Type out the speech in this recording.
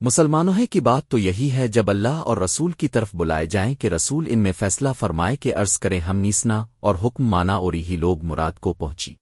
مسلمانوں کی بات تو یہی ہے، جب اللہ اور رسول کی طرف بلائے جائیں کہ رسول ان میں فیصلہ فرمائے کہ عرض کریں ہم نیسنا اور حکم مانا اور یہی لوگ مراد کو پہنچی۔